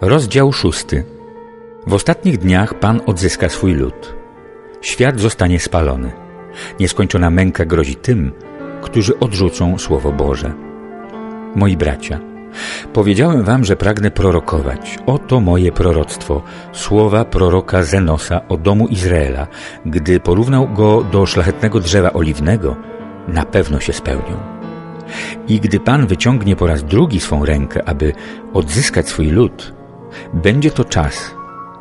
Rozdział szósty. W ostatnich dniach Pan odzyska swój lud. Świat zostanie spalony. Nieskończona męka grozi tym, którzy odrzucą Słowo Boże. Moi bracia, powiedziałem wam, że pragnę prorokować. Oto moje proroctwo, słowa proroka Zenosa o domu Izraela, gdy porównał go do szlachetnego drzewa oliwnego, na pewno się spełnią. I gdy Pan wyciągnie po raz drugi swą rękę, aby odzyskać swój lud, będzie to czas,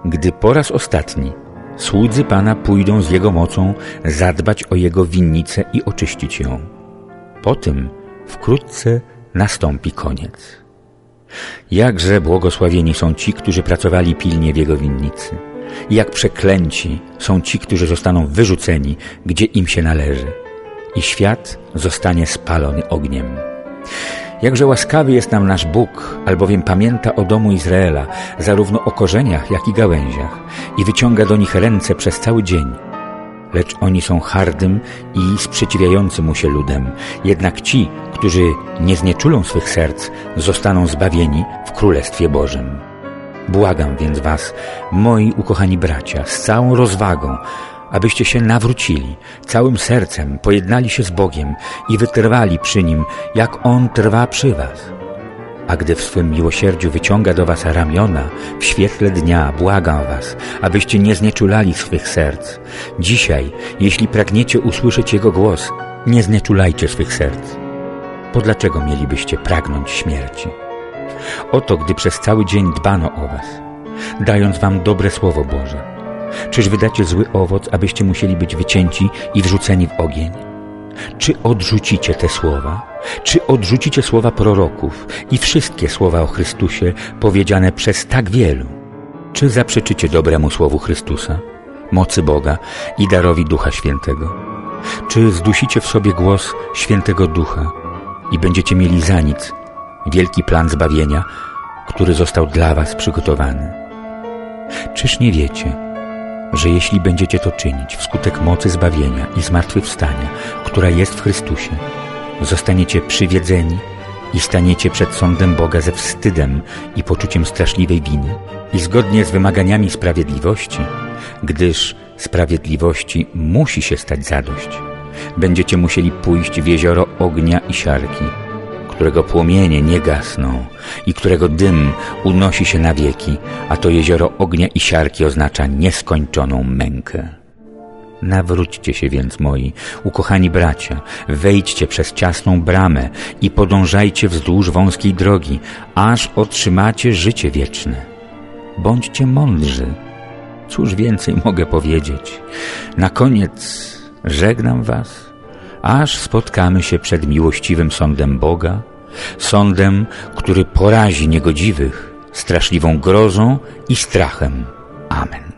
gdy po raz ostatni słudzy Pana pójdą z Jego mocą zadbać o Jego winnicę i oczyścić ją. Po tym wkrótce nastąpi koniec. Jakże błogosławieni są ci, którzy pracowali pilnie w Jego winnicy. Jak przeklęci są ci, którzy zostaną wyrzuceni, gdzie im się należy. I świat zostanie spalony ogniem. Jakże łaskawy jest nam nasz Bóg, albowiem pamięta o domu Izraela, zarówno o korzeniach, jak i gałęziach, i wyciąga do nich ręce przez cały dzień. Lecz oni są hardym i sprzeciwiającym mu się ludem. Jednak ci, którzy nie znieczulą swych serc, zostaną zbawieni w Królestwie Bożym. Błagam więc was, moi ukochani bracia, z całą rozwagą, abyście się nawrócili, całym sercem pojednali się z Bogiem i wytrwali przy Nim, jak On trwa przy was. A gdy w swym miłosierdziu wyciąga do was ramiona, w świetle dnia błagam was, abyście nie znieczulali swych serc. Dzisiaj, jeśli pragniecie usłyszeć Jego głos, nie znieczulajcie swych serc. Bo dlaczego mielibyście pragnąć śmierci? Oto, gdy przez cały dzień dbano o was, dając wam dobre Słowo Boże, Czyż wydacie zły owoc, abyście musieli być wycięci i wrzuceni w ogień? Czy odrzucicie te słowa? Czy odrzucicie słowa proroków i wszystkie słowa o Chrystusie powiedziane przez tak wielu? Czy zaprzeczycie dobremu słowu Chrystusa, mocy Boga i darowi Ducha Świętego? Czy zdusicie w sobie głos Świętego Ducha i będziecie mieli za nic wielki plan zbawienia, który został dla was przygotowany? Czyż nie wiecie, że jeśli będziecie to czynić wskutek mocy zbawienia i zmartwychwstania, która jest w Chrystusie, zostaniecie przywiedzeni i staniecie przed sądem Boga ze wstydem i poczuciem straszliwej winy i zgodnie z wymaganiami sprawiedliwości, gdyż sprawiedliwości musi się stać zadość, będziecie musieli pójść w jezioro ognia i siarki, którego płomienie nie gasną i którego dym unosi się na wieki, a to jezioro ognia i siarki oznacza nieskończoną mękę. Nawróćcie się więc, moi ukochani bracia, wejdźcie przez ciasną bramę i podążajcie wzdłuż wąskiej drogi, aż otrzymacie życie wieczne. Bądźcie mądrzy. Cóż więcej mogę powiedzieć? Na koniec żegnam was aż spotkamy się przed miłościwym sądem Boga, sądem, który porazi niegodziwych straszliwą grozą i strachem. Amen.